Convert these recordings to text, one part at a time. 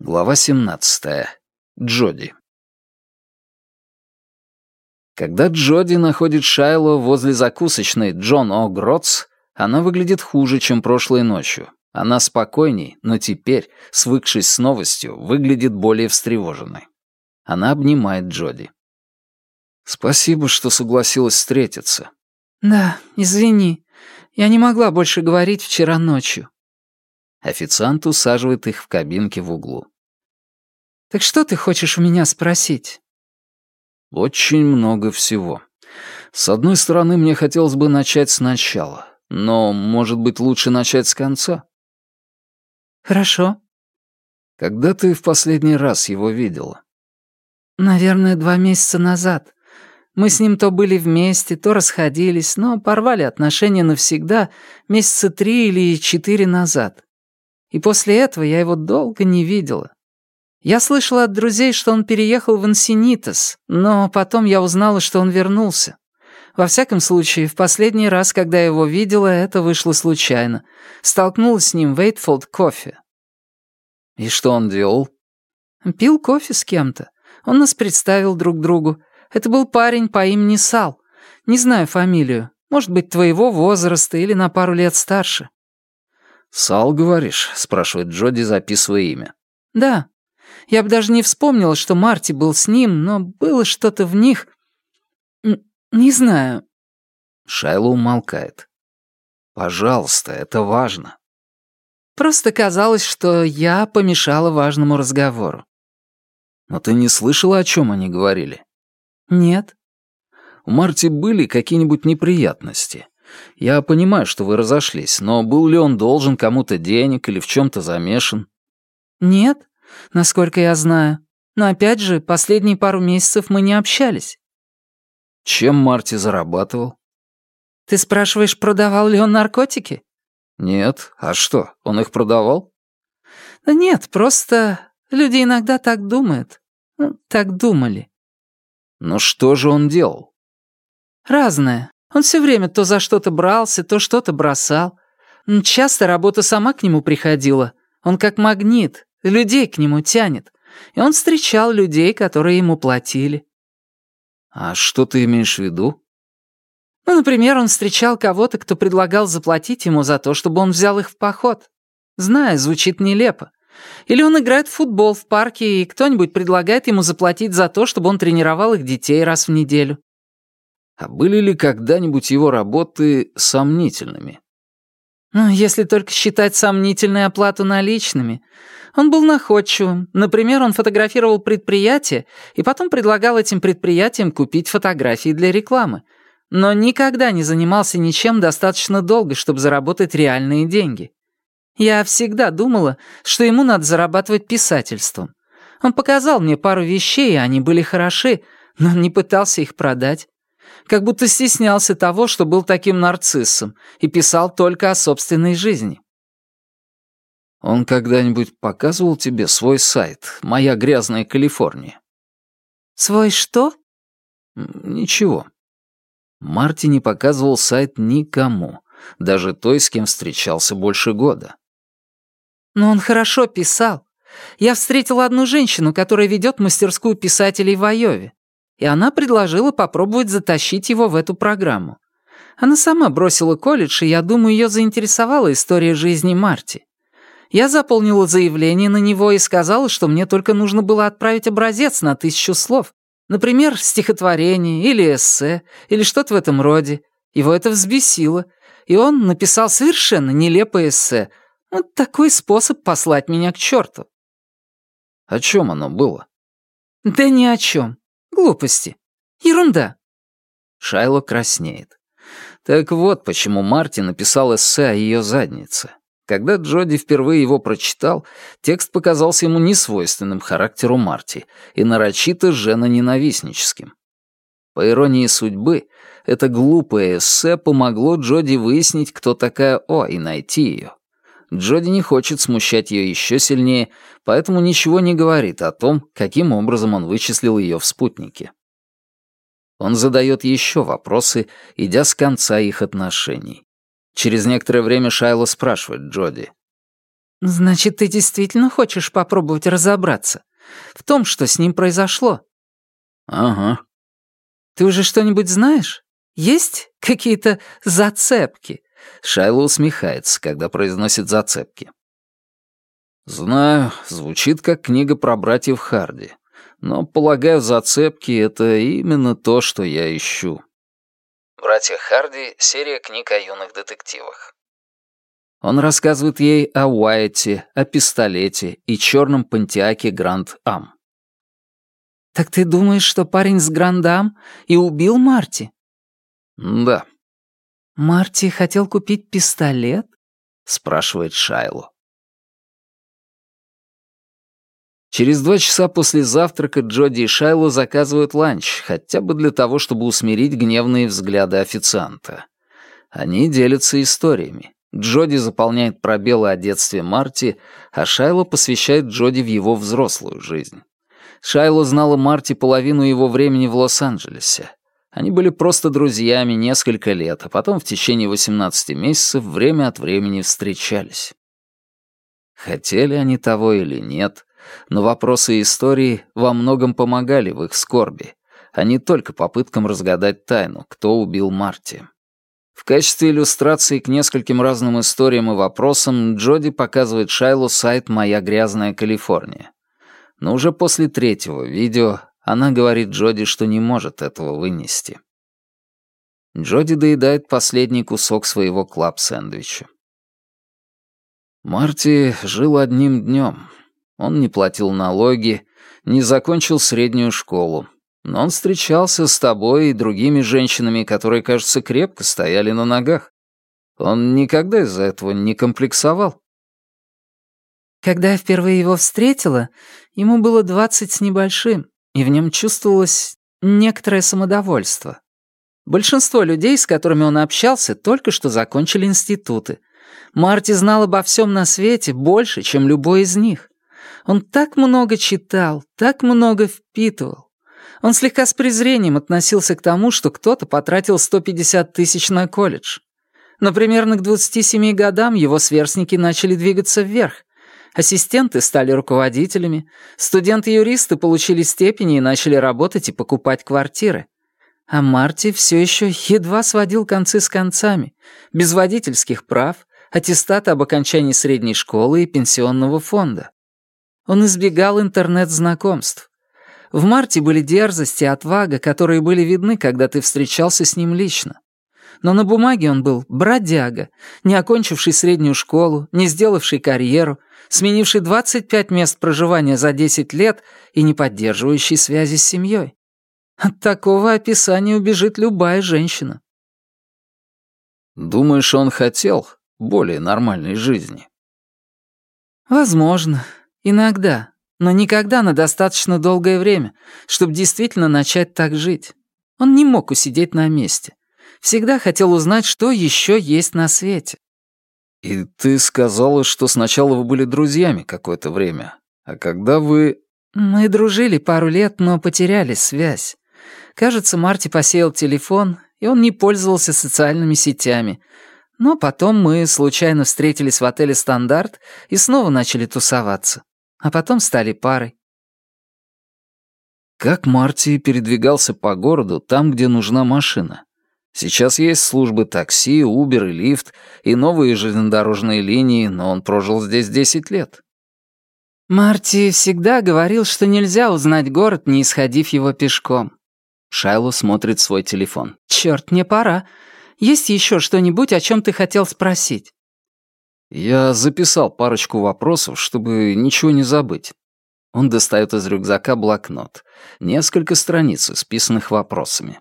Глава 17. Джоди. Когда Джоди находит Шайло возле закусочной Джон О. Гротс, она выглядит хуже, чем прошлой ночью. Она спокойней, но теперь, свыкшись с новостью, выглядит более встревоженной. Она обнимает Джоди. «Спасибо, что согласилась встретиться». «Да, извини. Я не могла больше говорить вчера ночью». Официант усаживает их в кабинке в углу. «Так что ты хочешь у меня спросить?» «Очень много всего. С одной стороны, мне хотелось бы начать сначала, но, может быть, лучше начать с конца?» «Хорошо». «Когда ты в последний раз его видела?» «Наверное, два месяца назад. Мы с ним то были вместе, то расходились, но порвали отношения навсегда месяца три или четыре назад. И после этого я его долго не видела. Я слышала от друзей, что он переехал в Инсинитас, но потом я узнала, что он вернулся. Во всяком случае, в последний раз, когда я его видела, это вышло случайно. Столкнулась с ним в Эйтфолд кофе. И что он делал? Пил кофе с кем-то. Он нас представил друг другу. Это был парень по имени Сал. Не знаю фамилию. Может быть, твоего возраста или на пару лет старше. «Сал, говоришь?» — спрашивает Джоди, записывая имя. «Да. Я бы даже не вспомнила, что Марти был с ним, но было что-то в них... Не знаю». Шайло умолкает. «Пожалуйста, это важно». Просто казалось, что я помешала важному разговору. «Но ты не слышала, о чем они говорили?» «Нет». «У Марти были какие-нибудь неприятности?» Я понимаю, что вы разошлись, но был ли он должен кому-то денег или в чем-то замешан? Нет насколько я знаю. Но опять же, последние пару месяцев мы не общались. Чем Марти зарабатывал? Ты спрашиваешь, продавал ли он наркотики? Нет. А что, он их продавал? Да нет, просто люди иногда так думают. Ну, так думали. Ну что же он делал? Разное. Он все время то за что-то брался, то что-то бросал. Часто работа сама к нему приходила. Он как магнит, Людей к нему тянет. И он встречал людей, которые ему платили. А что ты имеешь в виду? Ну, например, он встречал кого-то, кто предлагал заплатить ему за то, чтобы он взял их в поход. Знаю, звучит нелепо. Или он играет в футбол в парке, и кто-нибудь предлагает ему заплатить за то, чтобы он тренировал их детей раз в неделю. А были ли когда-нибудь его работы сомнительными? Ну, если только считать сомнительной оплату наличными. Он был находчивым. Например, он фотографировал предприятия и потом предлагал этим предприятиям купить фотографии для рекламы. Но никогда не занимался ничем достаточно долго, чтобы заработать реальные деньги. Я всегда думала, что ему надо зарабатывать писательством. Он показал мне пару вещей, и они были хороши, но он не пытался их продать. Как будто стеснялся того, что был таким нарциссом, и писал только о собственной жизни. Он когда-нибудь показывал тебе свой сайт «Моя грязная Калифорния»?» «Свой что?» «Ничего». Марти не показывал сайт никому, даже той, с кем встречался больше года. «Но он хорошо писал. Я встретила одну женщину, которая ведет мастерскую писателей в Айове, и она предложила попробовать затащить его в эту программу. Она сама бросила колледж, и я думаю, ее заинтересовала история жизни Марти. Я заполнила заявление на него и сказала, что мне только нужно было отправить образец на тысячу слов. Например, стихотворение или эссе, или что-то в этом роде. Его это взбесило, и он написал совершенно нелепое эссе. Вот такой способ послать меня к черту. О чем оно было? Да ни о чем. Глупости. Ерунда. Шайло краснеет. Так вот, почему Марти написал эссе о ее заднице. Когда Джоди впервые его прочитал, текст показался ему несвойственным характеру Марти и нарочито женоненавистническим. По иронии судьбы, это глупое эссе помогло Джоди выяснить, кто такая О, и найти ее. Джоди не хочет смущать ее еще сильнее, поэтому ничего не говорит о том, каким образом он вычислил ее в спутнике. Он задает еще вопросы, идя с конца их отношений. Через некоторое время Шайло спрашивает Джоди. «Значит, ты действительно хочешь попробовать разобраться в том, что с ним произошло?» «Ага». «Ты уже что-нибудь знаешь? Есть какие-то зацепки?» Шайло усмехается, когда произносит зацепки. «Знаю, звучит как книга про братьев Харди, но, полагаю, зацепки — это именно то, что я ищу». «Братья Харди» — серия книг о юных детективах. Он рассказывает ей о Уайте, о пистолете и черном пантиаке Гранд Ам. «Так ты думаешь, что парень с Грандам и убил Марти?» «Да». «Марти хотел купить пистолет?» — спрашивает Шайло. Через два часа после завтрака Джоди и Шайло заказывают ланч, хотя бы для того, чтобы усмирить гневные взгляды официанта. Они делятся историями. Джоди заполняет пробелы о детстве Марти, а Шайло посвящает Джоди в его взрослую жизнь. Шайло знала Марти половину его времени в Лос-Анджелесе. Они были просто друзьями несколько лет, а потом в течение 18 месяцев время от времени встречались. Хотели они того или нет, но вопросы истории во многом помогали в их скорби, а не только попыткам разгадать тайну, кто убил Марти. В качестве иллюстрации к нескольким разным историям и вопросам Джоди показывает Шайлу сайт «Моя грязная Калифорния». Но уже после третьего видео она говорит Джоди, что не может этого вынести. Джоди доедает последний кусок своего клаб-сэндвича. Марти жил одним днем, он не платил налоги, не закончил среднюю школу. Но он встречался с тобой и другими женщинами, которые, кажется, крепко стояли на ногах. Он никогда из-за этого не комплексовал. Когда я впервые его встретила, ему было двадцать с небольшим, и в нем чувствовалось некоторое самодовольство. Большинство людей, с которыми он общался, только что закончили институты. Марти знал обо всем на свете больше, чем любой из них. Он так много читал, так много впитывал. Он слегка с презрением относился к тому, что кто-то потратил 150 тысяч на колледж. Но примерно к 27 годам его сверстники начали двигаться вверх. Ассистенты стали руководителями, студенты-юристы получили степени и начали работать и покупать квартиры. А Марти все еще едва сводил концы с концами, без водительских прав, аттестата об окончании средней школы и пенсионного фонда. Он избегал интернет-знакомств. В марте были дерзость и отвага, которые были видны, когда ты встречался с ним лично. Но на бумаге он был бродяга, не окончивший среднюю школу, не сделавший карьеру, сменивший 25 мест проживания за 10 лет и не поддерживающий связи с семьей. От такого описания убежит любая женщина. Думаешь, он хотел более нормальной жизни? Возможно. Иногда, но никогда на достаточно долгое время, чтобы действительно начать так жить. Он не мог усидеть на месте. Всегда хотел узнать, что еще есть на свете. «И ты сказала, что сначала вы были друзьями какое-то время, а когда вы...» «Мы дружили пару лет, но потеряли связь. Кажется, Марти посеял телефон, и он не пользовался социальными сетями. Но потом мы случайно встретились в отеле «Стандарт» и снова начали тусоваться а потом стали парой. Как Марти передвигался по городу там, где нужна машина? Сейчас есть службы такси, Uber и лифт, и новые железнодорожные линии, но он прожил здесь 10 лет. Марти всегда говорил, что нельзя узнать город, не исходив его пешком. Шайло смотрит свой телефон. Черт, мне пора. Есть еще что-нибудь, о чем ты хотел спросить? Я записал парочку вопросов, чтобы ничего не забыть. Он достает из рюкзака блокнот. Несколько страниц, исписанных вопросами.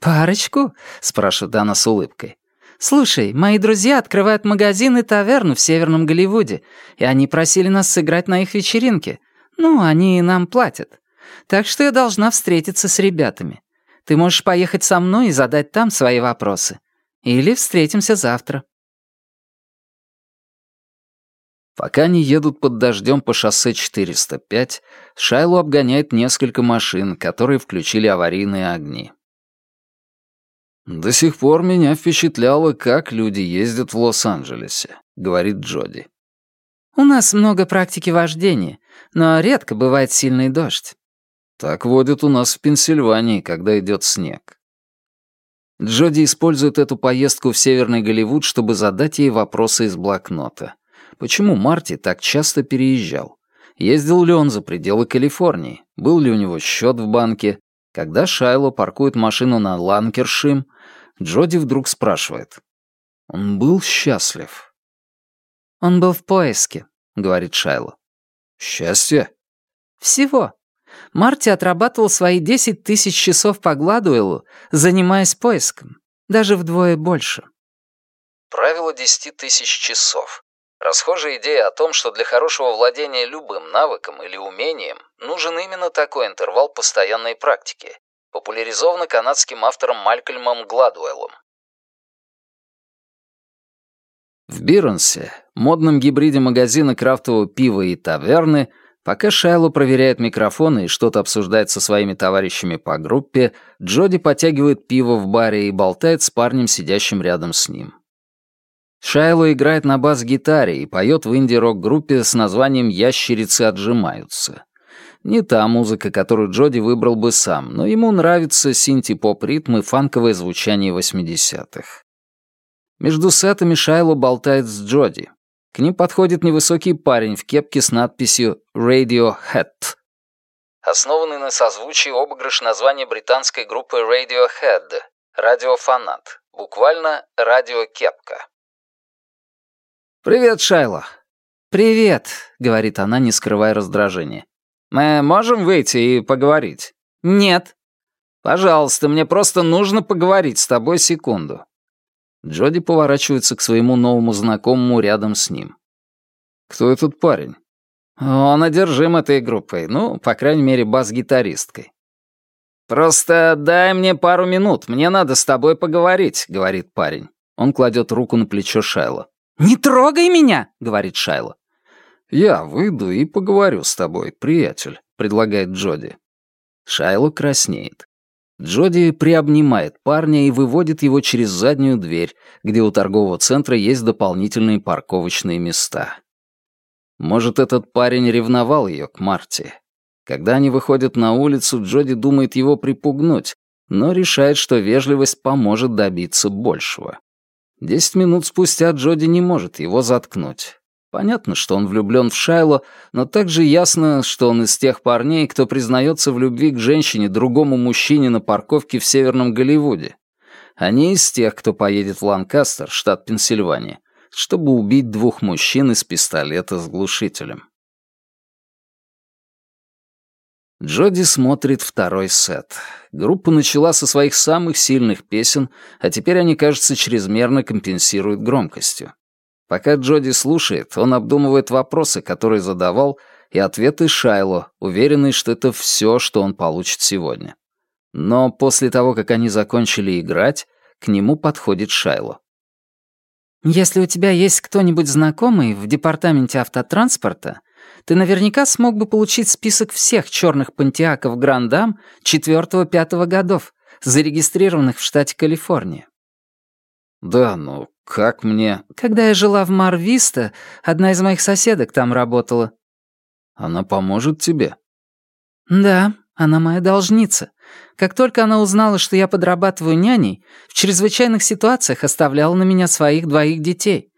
«Парочку?» — спрашивает она с улыбкой. «Слушай, мои друзья открывают магазин и таверну в Северном Голливуде, и они просили нас сыграть на их вечеринке. Ну, они нам платят. Так что я должна встретиться с ребятами. Ты можешь поехать со мной и задать там свои вопросы. Или встретимся завтра». Пока они едут под дождем по шоссе 405, Шайлу обгоняет несколько машин, которые включили аварийные огни. «До сих пор меня впечатляло, как люди ездят в Лос-Анджелесе», — говорит Джоди. «У нас много практики вождения, но редко бывает сильный дождь». «Так водят у нас в Пенсильвании, когда идет снег». Джоди использует эту поездку в Северный Голливуд, чтобы задать ей вопросы из блокнота. Почему Марти так часто переезжал? Ездил ли он за пределы Калифорнии? Был ли у него счет в банке? Когда Шайло паркует машину на Ланкершим, Джоди вдруг спрашивает. Он был счастлив. «Он был в поиске», — говорит Шайло. «Счастье?» «Всего. Марти отрабатывал свои 10 тысяч часов по Гладуэлу, занимаясь поиском. Даже вдвое больше». Правило 10 тысяч часов. Расхожая идея о том, что для хорошего владения любым навыком или умением нужен именно такой интервал постоянной практики, популяризована канадским автором Малькольмом Гладуэллом. В Биронсе, модном гибриде магазина крафтового пива и таверны, пока Шайло проверяет микрофоны и что-то обсуждает со своими товарищами по группе, Джоди потягивает пиво в баре и болтает с парнем, сидящим рядом с ним. Шайло играет на бас-гитаре и поет в инди-рок-группе с названием «Ящерицы отжимаются». Не та музыка, которую Джоди выбрал бы сам, но ему нравится синти-поп-ритм и фанковое звучание 80-х. Между сетами Шайло болтает с Джоди. К ним подходит невысокий парень в кепке с надписью Radiohead. Основанный на созвучии обыгрыш названия британской группы Radiohead — радиофанат, буквально радиокепка. «Привет, Шайло». «Привет», — говорит она, не скрывая раздражения. «Мы можем выйти и поговорить?» «Нет». «Пожалуйста, мне просто нужно поговорить с тобой секунду». Джоди поворачивается к своему новому знакомому рядом с ним. «Кто этот парень?» «Он одержим этой группой, ну, по крайней мере, бас-гитаристкой». «Просто дай мне пару минут, мне надо с тобой поговорить», — говорит парень. Он кладет руку на плечо Шайла. «Не трогай меня!» — говорит Шайло. «Я выйду и поговорю с тобой, приятель», — предлагает Джоди. Шайло краснеет. Джоди приобнимает парня и выводит его через заднюю дверь, где у торгового центра есть дополнительные парковочные места. Может, этот парень ревновал ее к Марте. Когда они выходят на улицу, Джоди думает его припугнуть, но решает, что вежливость поможет добиться большего. Десять минут спустя Джоди не может его заткнуть. Понятно, что он влюблен в Шайло, но также ясно, что он из тех парней, кто признается в любви к женщине другому мужчине на парковке в Северном Голливуде. Не из тех, кто поедет в Ланкастер, штат Пенсильвания, чтобы убить двух мужчин из пистолета с глушителем. Джоди смотрит второй сет. Группа начала со своих самых сильных песен, а теперь они, кажется, чрезмерно компенсируют громкостью. Пока Джоди слушает, он обдумывает вопросы, которые задавал, и ответы Шайло, уверенный, что это все, что он получит сегодня. Но после того, как они закончили играть, к нему подходит Шайло. «Если у тебя есть кто-нибудь знакомый в департаменте автотранспорта, ты наверняка смог бы получить список всех черных пантиаков Грандам 4-5 годов, зарегистрированных в штате Калифорния. Да, но как мне... Когда я жила в Марвиста, одна из моих соседок там работала. Она поможет тебе? Да, она моя должница. Как только она узнала, что я подрабатываю няней, в чрезвычайных ситуациях оставляла на меня своих двоих детей.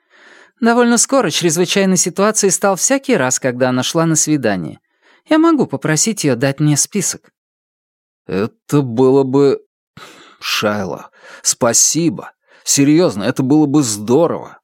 Довольно скоро чрезвычайной ситуацией стал всякий раз, когда она шла на свидание. Я могу попросить ее дать мне список». «Это было бы... Шайло, спасибо. Серьезно, это было бы здорово.